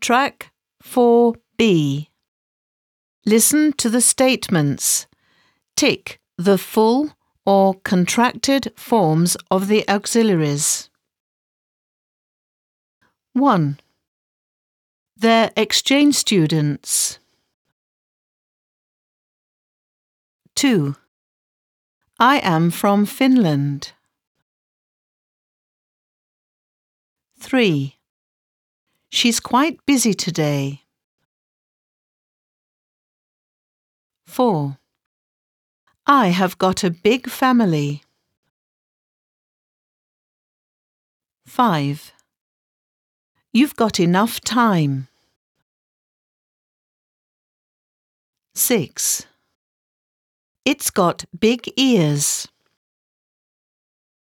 Track 4B. Listen to the statements. Tick the full or contracted forms of the auxiliaries. 1. They're exchange students. 2. I am from Finland. 3. She's quite busy today. 4. I have got a big family. 5. You've got enough time. 6. It's got big ears.